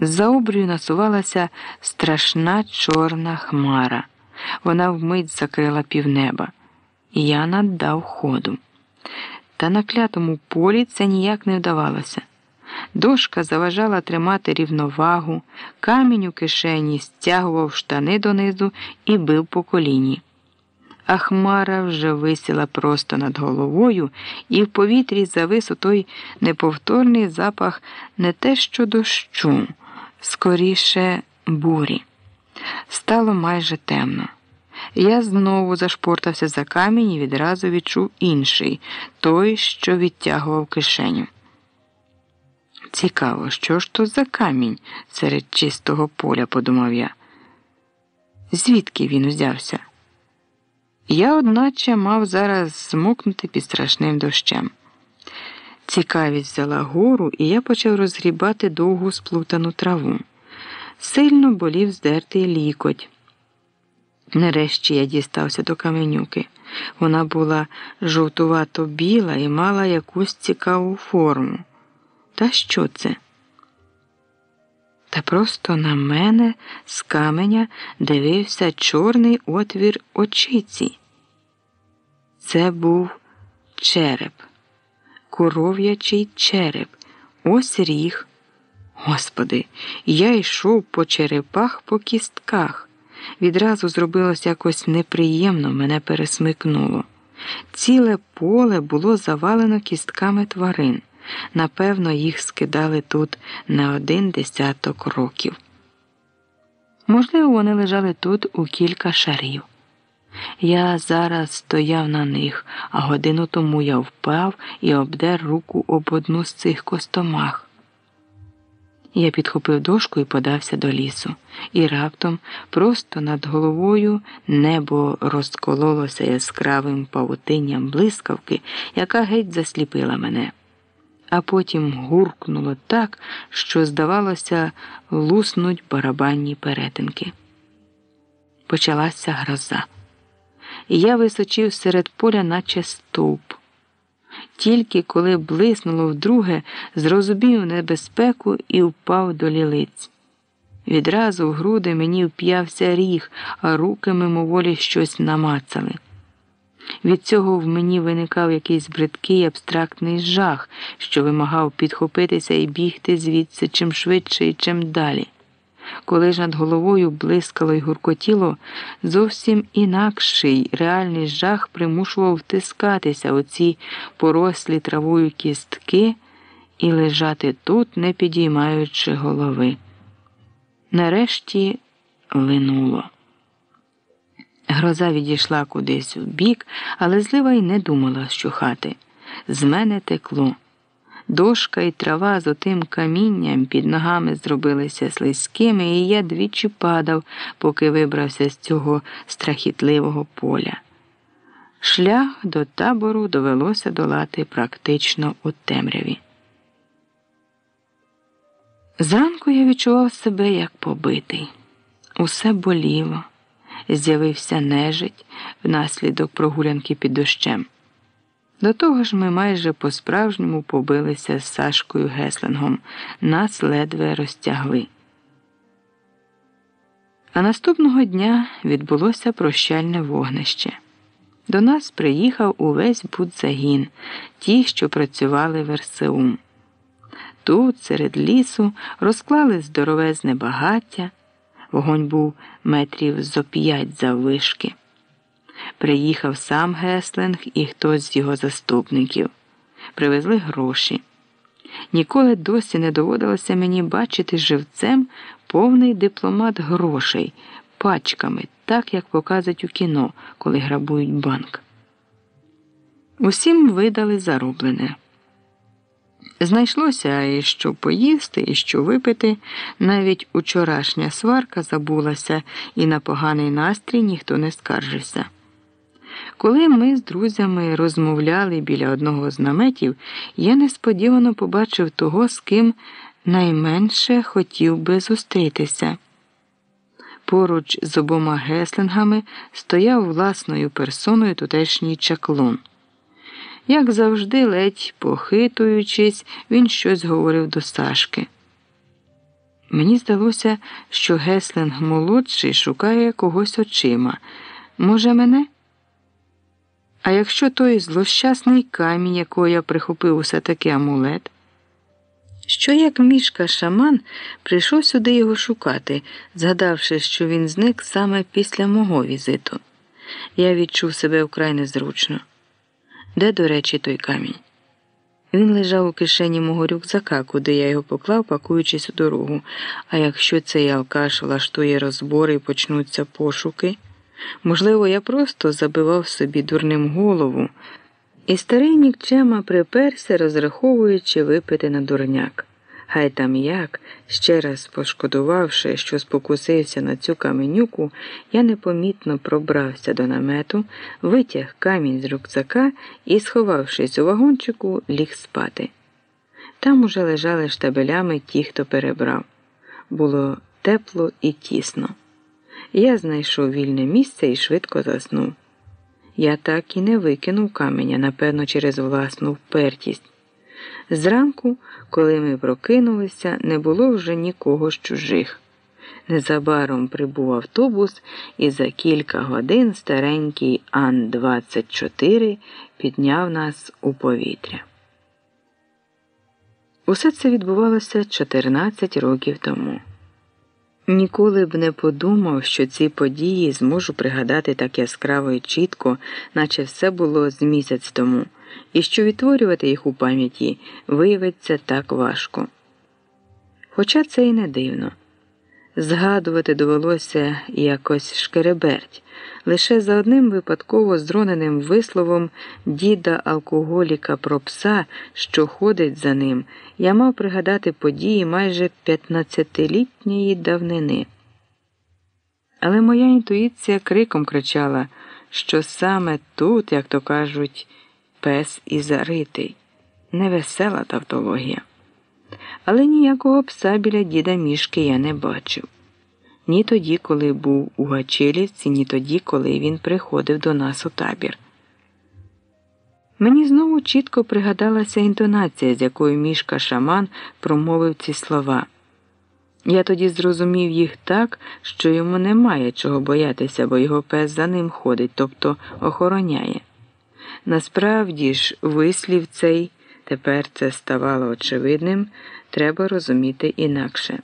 За обрію насувалася страшна чорна хмара. Вона вмить закрила півнеба. І я наддав ходу. Та на клятому полі це ніяк не вдавалося. Дошка заважала тримати рівновагу, камінь у кишені стягував штани донизу і бив по коліні. А хмара вже висіла просто над головою, і в повітрі завис той неповторний запах не те що дощу скоріше бурі. Стало майже темно. Я знову зашпортався за камінь і відразу відчув інший той, що відтягував кишеню. Цікаво, що ж то за камінь серед чистого поля, подумав я. Звідки він узявся? Я, одначе, мав зараз змокнути під страшним дощем. Цікавість взяла гору, і я почав розгрібати довгу сплутану траву. Сильно болів здертий лікоть. Нарешті я дістався до каменюки. Вона була жовтувато біла і мала якусь цікаву форму. Та що це? Та просто на мене з каменя дивився чорний отвір очиці. Це був череп коров'ячий череп. Ось ріг. Господи, я йшов по черепах по кістках. Відразу зробилось якось неприємно, мене пересмикнуло. Ціле поле було завалено кістками тварин. Напевно, їх скидали тут не один десяток років. Можливо, вони лежали тут у кілька шарів. Я зараз стояв на них, а годину тому я впав і обдер руку об одну з цих костомах. Я підхопив дошку і подався до лісу, і раптом просто над головою небо розкололося яскравим павутинням блискавки, яка геть засліпила мене. А потім гуркнуло так, що, здавалося, луснуть барабанні перетинки. Почалася гроза і я височив серед поля, наче стовп. Тільки коли блиснуло вдруге, зрозумів небезпеку і впав до лілиць. Відразу в груди мені вп'явся ріг, а руки мимоволі щось намацали. Від цього в мені виникав якийсь бридкий абстрактний жах, що вимагав підхопитися і бігти звідси чим швидше і чим далі коли ж над головою блискало й гуркотіло, зовсім інакший реальний жах примушував втискатися у ці порослі травою кістки і лежати тут, не підіймаючи голови. Нарешті линуло. Гроза відійшла кудись у бік, але злива й не думала щухати. З мене текло. Дошка і трава з отим камінням під ногами зробилися слизькими, і я двічі падав, поки вибрався з цього страхітливого поля. Шлях до табору довелося долати практично у темряві. Зранку я відчував себе як побитий. Усе боліло, з'явився нежить внаслідок прогулянки під дощем. До того ж ми майже по-справжньому побилися з Сашкою Геслингом, нас ледве розтягли. А наступного дня відбулося прощальне вогнище. До нас приїхав увесь будзагін, ті, що працювали в РСУ. Тут, серед лісу, розклали здоровезне багаття, вогонь був метрів зо п'ять заввишки. Приїхав сам Геслинг і хтось з його заступників. Привезли гроші. Ніколи досі не доводилося мені бачити живцем повний дипломат грошей, пачками, так як показують у кіно, коли грабують банк. Усім видали зароблене. Знайшлося і що поїсти, і що випити. Навіть учорашня сварка забулася, і на поганий настрій ніхто не скаржився. Коли ми з друзями розмовляли біля одного з наметів, я несподівано побачив того, з ким найменше хотів би зустрітися. Поруч з обома геслингами стояв власною персоною тутешній чаклун. Як завжди, ледь похитуючись, він щось говорив до Сашки. Мені здалося, що Геслинг молодший шукає когось очима. Може, мене? А якщо той злощасний камінь, якого я прихопив усе таки амулет, що як мішка шаман прийшов сюди його шукати, згадавши, що він зник саме після мого візиту, я відчув себе вкрай незручно. Де, до речі, той камінь? Він лежав у кишені мого рюкзака, куди я його поклав, пакуючись у дорогу. А якщо цей алкаш влаштує розбори і почнуться пошуки. Можливо, я просто забивав собі дурним голову, і старий нікчема приперся, розраховуючи випити на дурняк. Хай там як, ще раз пошкодувавши, що спокусився на цю каменюку, я непомітно пробрався до намету, витяг камінь з рюкзака і, сховавшись у вагончику, ліг спати. Там уже лежали штабелями ті, хто перебрав. Було тепло і тісно. Я знайшов вільне місце і швидко заснув. Я так і не викинув каменя, напевно, через власну впертість. Зранку, коли ми прокинулися, не було вже нікого з чужих. Незабаром прибув автобус, і за кілька годин старенький Ан-24 підняв нас у повітря. Усе це відбувалося 14 років тому. Ніколи б не подумав, що ці події зможу пригадати так яскраво і чітко, наче все було з місяць тому, і що відтворювати їх у пам'яті виявиться так важко. Хоча це і не дивно. Згадувати довелося якось шкереберть, лише за одним випадково зроненим висловом діда алкоголіка про пса, що ходить за ним, я мав пригадати події майже 15-літньої давнини. Але моя інтуїція криком кричала, що саме тут, як то кажуть, пес і заритий, невесела тавтологія. Але ніякого пса біля діда мішки я не бачив. Ні тоді, коли був у Гачилівці, ні тоді, коли він приходив до нас у табір. Мені знову чітко пригадалася інтонація, з якою мішка шаман промовив ці слова. Я тоді зрозумів їх так, що йому немає чого боятися, бо його пес за ним ходить, тобто охороняє. Насправді ж, вислів цей, тепер це ставало очевидним, треба розуміти інакше.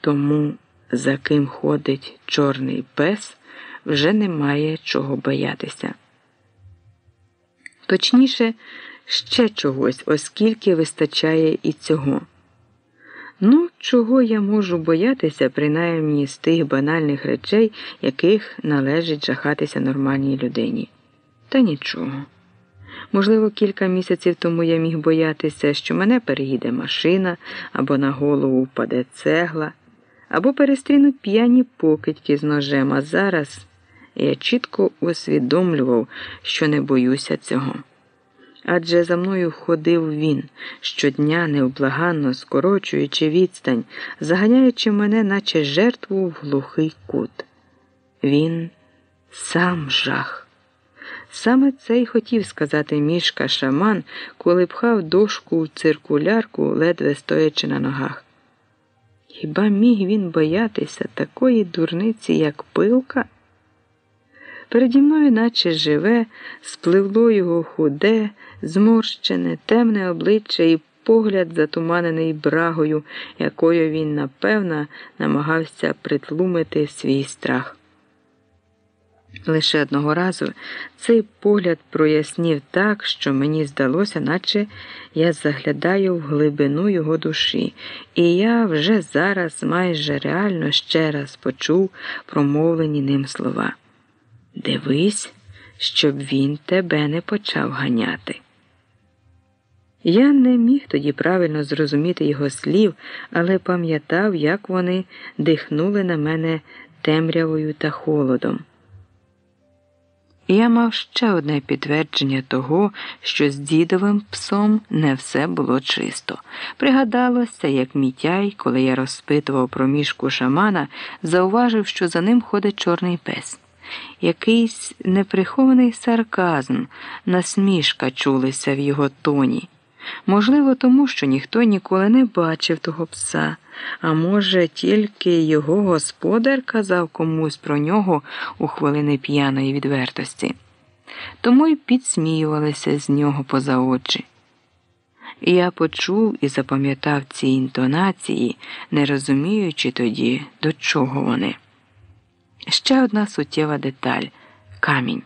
Тому, за ким ходить чорний пес, вже немає чого боятися. Точніше, ще чогось, оскільки вистачає і цього. Ну, чого я можу боятися, принаймні з тих банальних речей, яких належить жахатися нормальній людині. Та нічого. Можливо, кілька місяців тому я міг боятися, що мене переїде машина, або на голову впаде цегла, або перестрінуть п'яні покидьки з ножем, а зараз я чітко усвідомлював, що не боюся цього. Адже за мною ходив він, щодня невблаганно скорочуючи відстань, заганяючи мене, наче жертву в глухий кут. Він сам жах. Саме це й хотів сказати мішка шаман, коли пхав дошку в циркулярку, ледве стоячи на ногах. Хіба міг він боятися такої дурниці, як пилка? Переді мною, наче живе, спливло його худе, зморщене, темне обличчя і погляд, затуманений брагою, якою він, напевно, намагався притлумити свій страх. Лише одного разу цей погляд прояснів так, що мені здалося, наче я заглядаю в глибину його душі, і я вже зараз майже реально ще раз почув промовлені ним слова. Дивись, щоб він тебе не почав ганяти. Я не міг тоді правильно зрозуміти його слів, але пам'ятав, як вони дихнули на мене темрявою та холодом. Я мав ще одне підтвердження того, що з дідовим псом не все було чисто. Пригадалося, як Мітяй, коли я розпитував про мішку шамана, зауважив, що за ним ходить чорний пес. Якийсь неприхований сарказм, насмішка чулися в його тоні. Можливо, тому що ніхто ніколи не бачив того пса, а може, тільки його господар казав комусь про нього у хвилини п'яної відвертості, тому й підсміювалися з нього поза очі. Я почув і запам'ятав ці інтонації, не розуміючи тоді, до чого вони. Ще одна суттєва деталь камінь.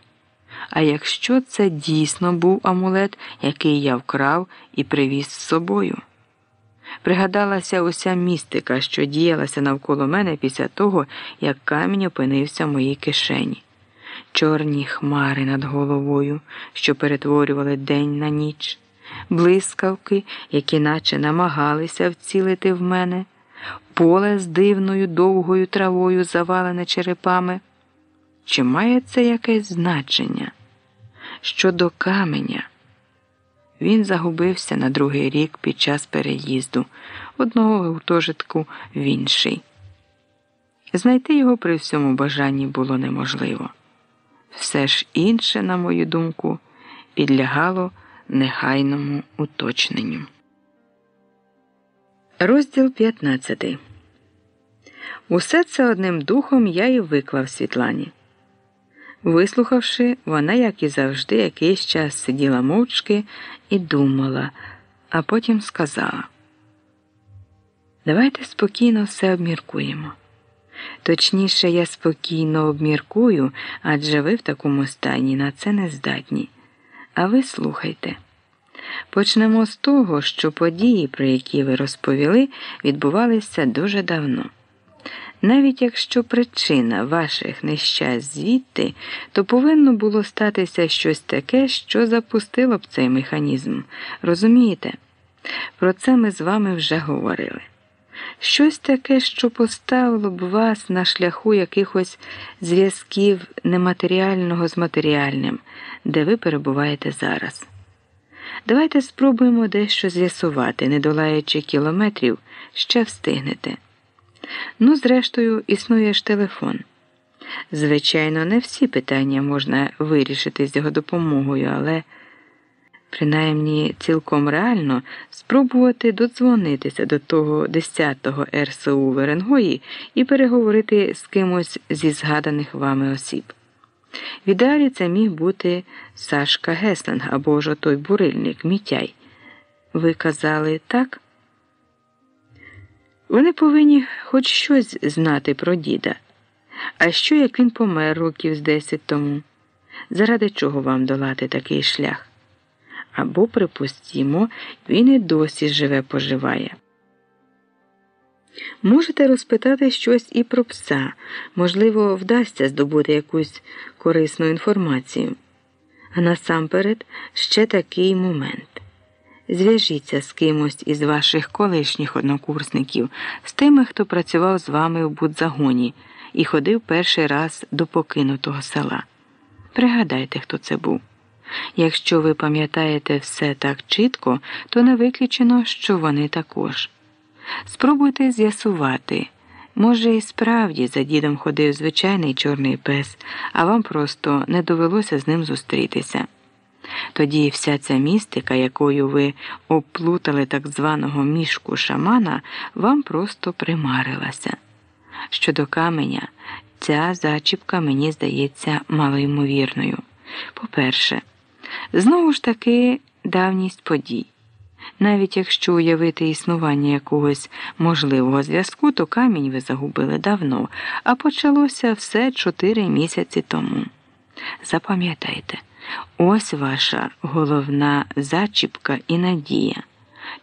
А якщо це дійсно був амулет, який я вкрав і привіз з собою? Пригадалася уся містика, що діялася навколо мене після того, як камінь опинився в моїй кишені. Чорні хмари над головою, що перетворювали день на ніч, блискавки, які наче намагалися вцілити в мене, поле з дивною довгою травою, завалене черепами. Чи має це якесь значення? Щодо каменя, він загубився на другий рік під час переїзду одного гуртожитку в інший. Знайти його при всьому бажанні було неможливо. Все ж інше, на мою думку, підлягало негайному уточненню. Розділ 15 Усе це одним духом я і виклав Світлані. Вислухавши, вона, як і завжди, якийсь час сиділа мовчки і думала, а потім сказала: Давайте спокійно все обміркуємо. Точніше, я спокійно обміркую, адже ви в такому стані на це не здатні. А ви слухайте. Почнемо з того, що події, про які ви розповіли, відбувалися дуже давно. Навіть якщо причина ваших нещасть звідти, то повинно було статися щось таке, що запустило б цей механізм. Розумієте? Про це ми з вами вже говорили. Щось таке, що поставило б вас на шляху якихось зв'язків нематеріального з матеріальним, де ви перебуваєте зараз. Давайте спробуємо дещо з'ясувати, не долаючи кілометрів, ще встигнете. Ну, зрештою, існує ж телефон. Звичайно, не всі питання можна вирішити з його допомогою, але принаймні цілком реально спробувати додзвонитися до того 10-го РСУ Веренгої і переговорити з кимось зі згаданих вами осіб. В ідеалі це міг бути Сашка Геслинг або ж отой бурильник Мітяй. Ви казали так? Вони повинні хоч щось знати про діда. А що як він помер років з десять тому? Заради чого вам долати такий шлях? Або, припустімо, він і досі живе поживає. Можете розпитати щось і про пса, можливо, вдасться здобути якусь корисну інформацію. А насамперед ще такий момент. Зв'яжіться з кимось із ваших колишніх однокурсників, з тими, хто працював з вами в будзагоні і ходив перший раз до покинутого села. Пригадайте, хто це був. Якщо ви пам'ятаєте все так чітко, то не виключено, що вони також. Спробуйте з'ясувати. Може, і справді за дідом ходив звичайний чорний пес, а вам просто не довелося з ним зустрітися. Тоді вся ця містика, якою ви оплутали так званого мішку шамана, вам просто примарилася. Щодо каменя, ця зачіпка мені здається малоймовірною. По-перше, знову ж таки давність подій. Навіть якщо уявити існування якогось можливого зв'язку, то камінь ви загубили давно, а почалося все чотири місяці тому. Запам'ятайте, ось ваша головна зачіпка і надія.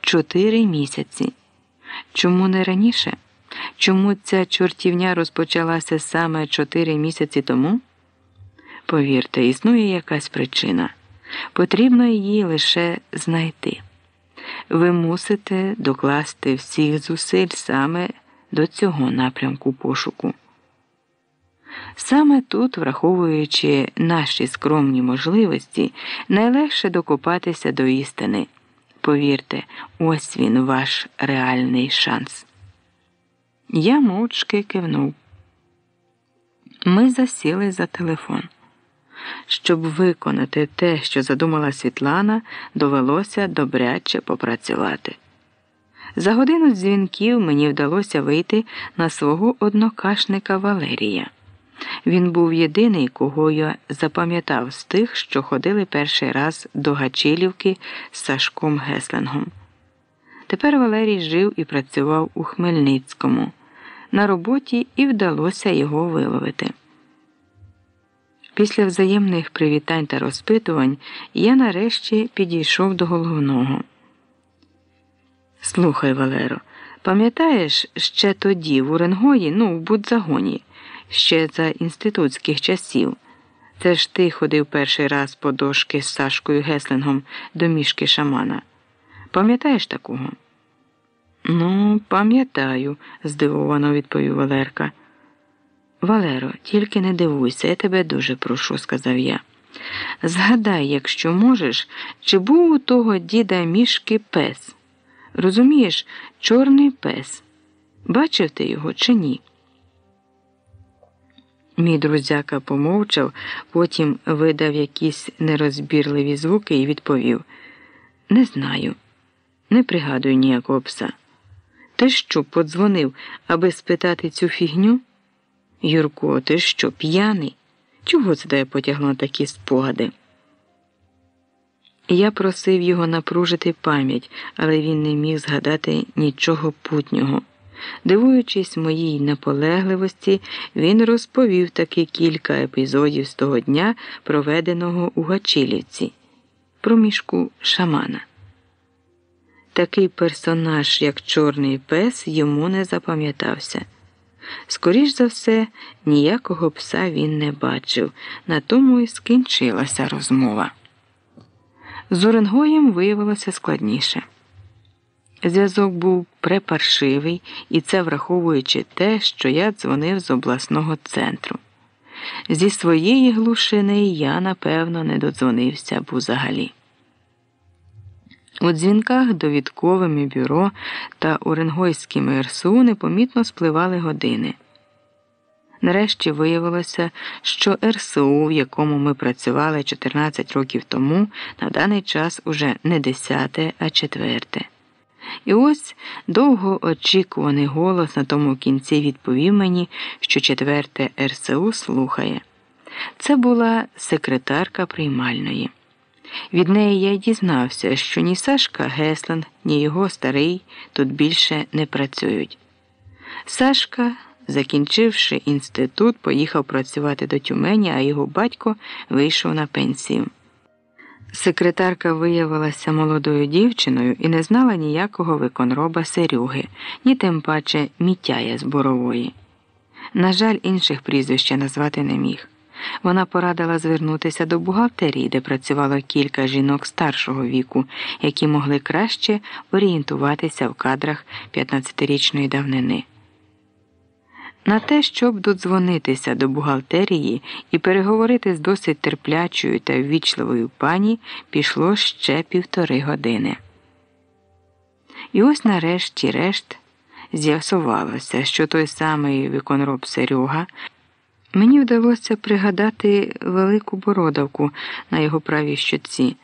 Чотири місяці. Чому не раніше? Чому ця чортівня розпочалася саме чотири місяці тому? Повірте, існує якась причина. Потрібно її лише знайти. Ви мусите докласти всіх зусиль саме до цього напрямку пошуку. Саме тут, враховуючи наші скромні можливості, найлегше докопатися до істини. Повірте, ось він ваш реальний шанс. Я мовчки кивнув. Ми засіли за телефон. Щоб виконати те, що задумала Світлана, довелося добряче попрацювати. За годину дзвінків мені вдалося вийти на свого однокашника Валерія. Він був єдиний, кого я запам'ятав з тих, що ходили перший раз до Гачилівки з Сашком Гесленгом. Тепер Валерій жив і працював у Хмельницькому. На роботі і вдалося його виловити. Після взаємних привітань та розпитувань я нарешті підійшов до головного. Слухай, Валеро, пам'ятаєш ще тоді в Уренгої, ну, в Будзагоні, ще за інститутських часів. Це ж ти ходив перший раз по дошки з Сашкою Геслингом до мішки шамана. Пам'ятаєш такого? Ну, пам'ятаю, здивовано відповів Валерка. Валеро, тільки не дивуйся, я тебе дуже прошу, сказав я. Згадай, якщо можеш, чи був у того діда мішки пес. Розумієш, чорний пес. Бачив ти його чи ні? Мій друзяка помовчав, потім видав якісь нерозбірливі звуки і відповів Не знаю, не пригадую ніякого пса. Ти що, подзвонив, аби спитати цю фігню? Юрко, ти що, п'яний? Чого це тебе потягло такі спогади? Я просив його напружити пам'ять, але він не міг згадати нічого путнього. Дивуючись моїй наполегливості, він розповів таки кілька епізодів з того дня, проведеного у Гачилівці, про мішку шамана. Такий персонаж, як Чорний пес, йому не запам'ятався. Скоріш за все, ніякого пса він не бачив, на тому і скінчилася розмова. З Оренгоєм виявилося складніше. Зв'язок був препаршивий, і це враховуючи те, що я дзвонив з обласного центру. Зі своєї глушини я, напевно, не додзвонився б взагалі. У дзвінках довідковими бюро та Уренгойськими РСУ непомітно спливали години. Нарешті виявилося, що РСУ, в якому ми працювали 14 років тому, на даний час уже не 10, а 4. І ось довго очікуваний голос на тому кінці відповів мені, що четверте РСУ слухає. Це була секретарка приймальної. Від неї я й дізнався, що ні Сашка Геслен, ні його старий тут більше не працюють. Сашка, закінчивши інститут, поїхав працювати до Тюмені, а його батько вийшов на пенсію. Секретарка виявилася молодою дівчиною і не знала ніякого виконроба Серюги, ні тим паче Мітяя з Борової. На жаль, інших прізвища назвати не міг. Вона порадила звернутися до бухгалтерії, де працювало кілька жінок старшого віку, які могли краще орієнтуватися в кадрах 15-річної давнини. На те, щоб додзвонитися до бухгалтерії і переговорити з досить терплячою та ввічливою пані, пішло ще півтори години. І ось нарешті решт з'ясувалося, що той самий виконроб Серега мені вдалося пригадати велику бородавку на його правій щоці.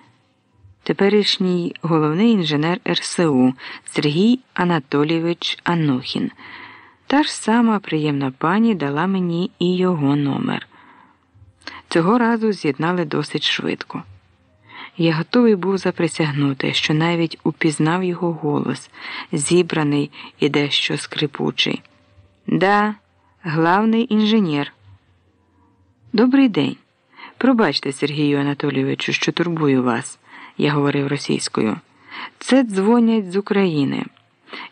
Теперішній головний інженер РСУ Сергій Анатолійович Анухін. Та ж сама приємна пані дала мені і його номер. Цього разу з'єднали досить швидко. Я готовий був заприсягнути, що навіть упізнав його голос, зібраний і дещо скрипучий. Да, главний інженер. Добрий день. Пробачте, Сергію Анатолійовичу, що турбую вас, я говорив російською. Це дзвонять з України.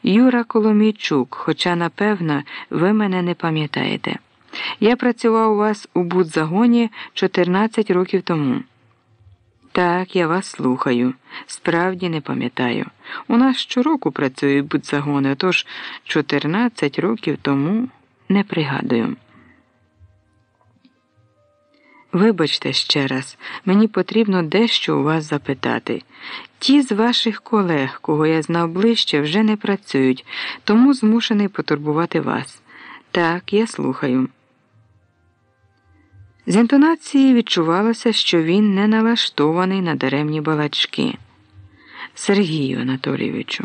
Юра Коломійчук, хоча, напевно, ви мене не пам'ятаєте. Я працював у вас у будзагоні 14 років тому. Так, я вас слухаю. Справді не пам'ятаю. У нас щороку працюють будзагони, тож 14 років тому не пригадую. Вибачте ще раз, мені потрібно дещо у вас запитати. Ті з ваших колег, кого я знав ближче, вже не працюють, тому змушений потурбувати вас. Так, я слухаю. З інтонації відчувалося, що він не налаштований на даремні балачки. Сергію Анатолійовичу.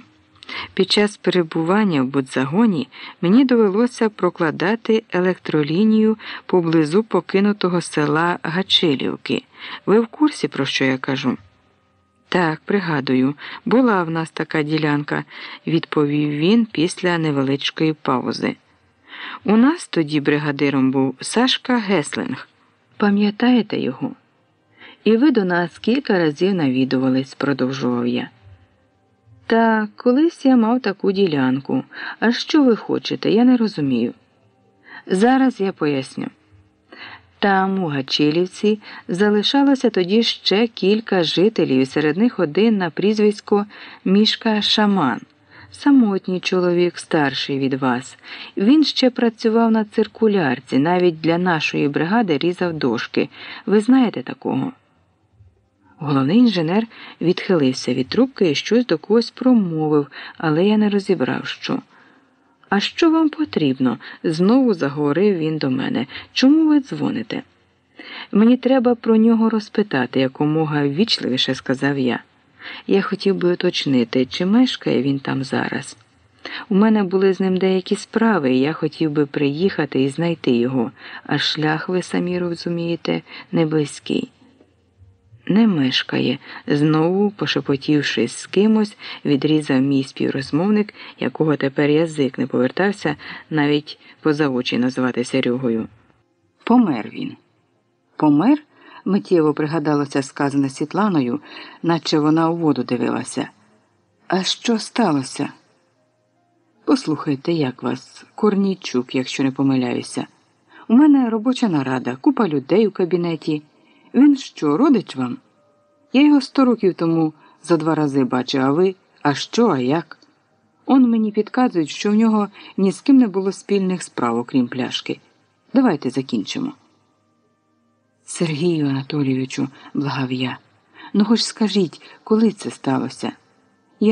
Під час перебування в будзагоні мені довелося прокладати електролінію поблизу покинутого села Гачилівки. Ви в курсі, про що я кажу? Так, пригадую, була в нас така ділянка, відповів він після невеличкої паузи. У нас тоді бригадиром був Сашка Геслинг. Пам'ятаєте його? І ви до нас кілька разів навідувались, продовжував я. Так, колись я мав таку ділянку. А що ви хочете, я не розумію. Зараз я поясню. Там, у Гачилівці, залишалося тоді ще кілька жителів, серед них один на прізвисько Мішка Шаман, самотній чоловік старший від вас. Він ще працював на циркулярці, навіть для нашої бригади різав дошки. Ви знаєте такого? Головний інженер відхилився від трубки і щось до когось промовив, але я не розібрав що. А що вам потрібно? знову заговорив він до мене. Чому ви дзвоните? Мені треба про нього розпитати, якомога ввічливіше сказав я. Я хотів би уточнити, чи мешкає він там зараз. У мене були з ним деякі справи, і я хотів би приїхати і знайти його, а шлях, ви самі розумієте, не близький. Не мешкає, знову, пошепотівшись з кимось, відрізав мій співрозмовник, якого тепер язик не повертався навіть поза очі називати Серегою. Помер він. Помер? миттєво пригадалося сказане Світланою, наче вона у воду дивилася. А що сталося? Послухайте, як вас, Корнійчук, якщо не помиляюся. У мене робоча нарада, купа людей у кабінеті. Він що, родич вам? Я його сто років тому за два рази бачив, а ви а що, а як? Он мені підказують, що в нього ні з ким не було спільних справ, окрім пляшки. Давайте закінчимо. Сергію Анатолійовичу, благав я, ну хоч скажіть, коли це сталося?